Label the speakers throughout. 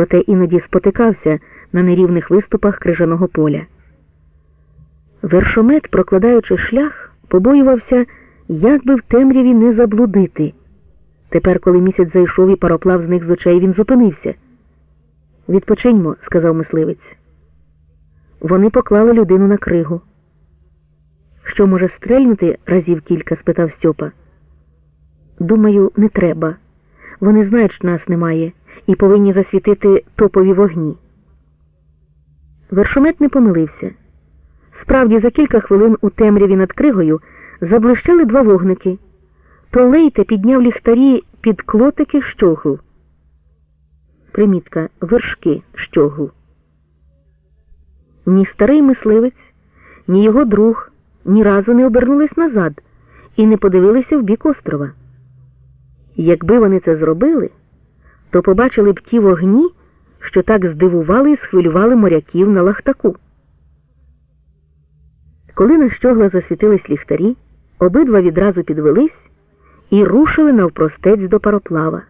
Speaker 1: проте іноді спотикався на нерівних виступах крижаного поля. Вершомет, прокладаючи шлях, побоювався, як би в темряві не заблудити. Тепер, коли місяць зайшов і пароплав зник з очей, він зупинився. Відпочиньмо, сказав мисливець. Вони поклали людину на кригу. Що може стрельнути разів кілька? спитав Стьопа. Думаю, не треба. Вони знають, що нас немає, і повинні засвітити топові вогні. Вершомет не помилився. Справді, за кілька хвилин у темряві над кригою заблищали два вогники. То Лейте підняв ліхтарі під клотики щогу. Примітка вершки щогу. Ні старий мисливець, ні його друг ні разу не обернулись назад і не подивилися в бік острова. Якби вони це зробили, то побачили б ті вогні, що так здивували і схвилювали моряків на лахтаку. Коли на щогла засвітились ліхтарі, обидва відразу підвелись і рушили навпростець до пароплава.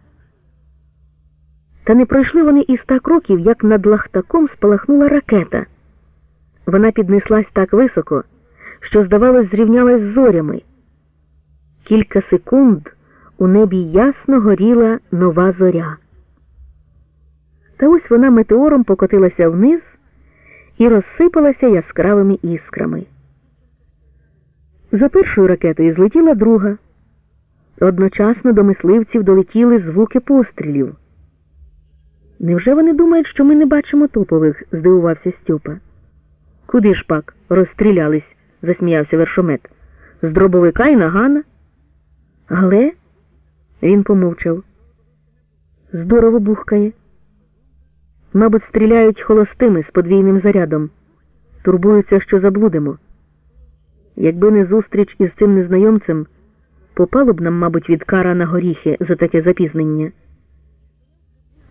Speaker 1: Та не пройшли вони і ста кроків, як над лахтаком спалахнула ракета. Вона піднеслась так високо, що, здавалось, зрівнялась з зорями. Кілька секунд у небі ясно горіла нова зоря. Та ось вона метеором покотилася вниз і розсипалася яскравими іскрами. За першою ракетою злетіла друга. Одночасно до мисливців долетіли звуки пострілів. Невже вони думають, що ми не бачимо топових? здивувався Стьопа. Куди ж пак розстрілялись? засміявся вершомет. З дробовика і нагана. Але він помовчав. Здорово бухкає. Мабуть, стріляють холостими з подвійним зарядом. Турбуються, що заблудимо. Якби не зустріч із цим незнайомцем, попало б нам, мабуть, від кара на горіхи за таке запізнення.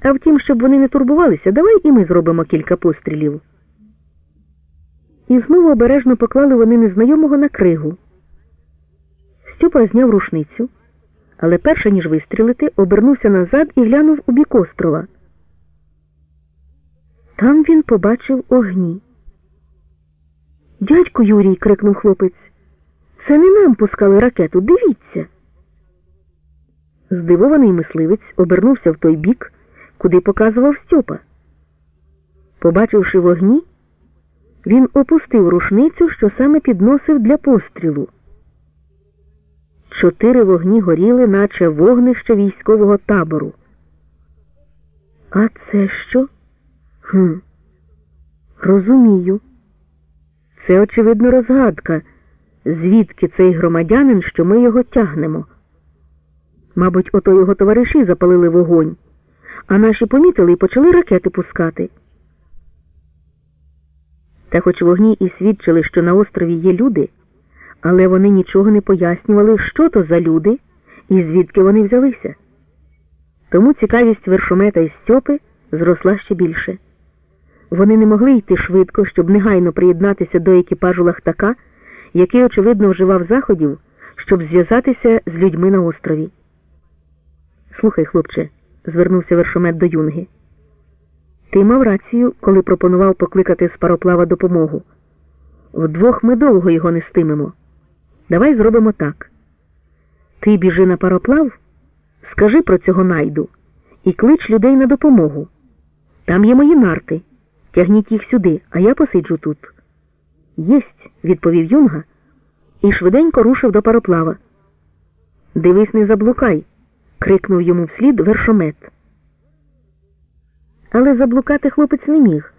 Speaker 1: А втім, щоб вони не турбувалися, давай і ми зробимо кілька пострілів. І знову обережно поклали вони незнайомого на кригу. Стьопа зняв рушницю, але перше ніж вистрілити, обернувся назад і глянув у бік острова. Там він побачив огні. Дядьку Юрій, крикнув хлопець, це не нам пускали ракету, дивіться. Здивований мисливець обернувся в той бік, куди показував Стьопа. Побачивши вогні, він опустив рушницю, що саме підносив для пострілу. Чотири вогні горіли, наче вогнище військового табору. А це що? Хм, Розумію. Це, очевидно, розгадка, звідки цей громадянин, що ми його тягнемо. Мабуть, ото його товариші запалили вогонь, а наші помітили і почали ракети пускати. Та хоч вогні і свідчили, що на острові є люди, але вони нічого не пояснювали, що то за люди і звідки вони взялися. Тому цікавість вершомета і Стьопи зросла ще більше. Вони не могли йти швидко, щоб негайно приєднатися до екіпажу лахтака, який, очевидно, вживав заходів, щоб зв'язатися з людьми на острові. Слухай, хлопче, звернувся вершомет до юнги. Ти мав рацію, коли пропонував покликати з пароплава допомогу. Вдвох ми довго його нестимемо. Давай зробимо так. Ти біжи на пароплав, скажи про цього найду і клич людей на допомогу. Там є мої нарти. Тягніть їх сюди, а я посиджу тут. Єсть, відповів юнга і швиденько рушив до пароплава. Дивись, не заблукай, крикнув йому вслід вершомет. Але заблукати хлопець не міг.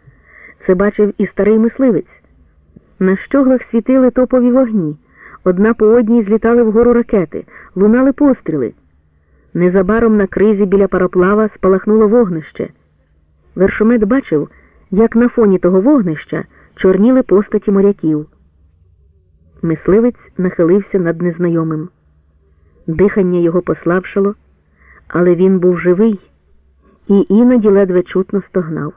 Speaker 1: Це бачив і старий мисливець. На щоглах світили топові вогні. Одна по одній злітали вгору ракети, лунали постріли. Незабаром на кризі біля пароплава спалахнуло вогнище. Вершомет бачив, як на фоні того вогнища чорніли постаті моряків. Мисливець нахилився над незнайомим. Дихання його послабшало, але він був живий і іноді ледве чутно стогнав.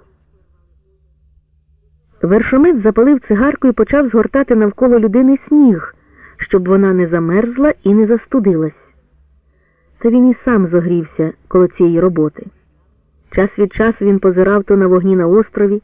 Speaker 1: Вершомет запалив цигарку і почав згортати навколо людини сніг, щоб вона не замерзла і не застудилась. Та він і сам зогрівся коло цієї роботи. Час від часу він позирав то на вогні на острові,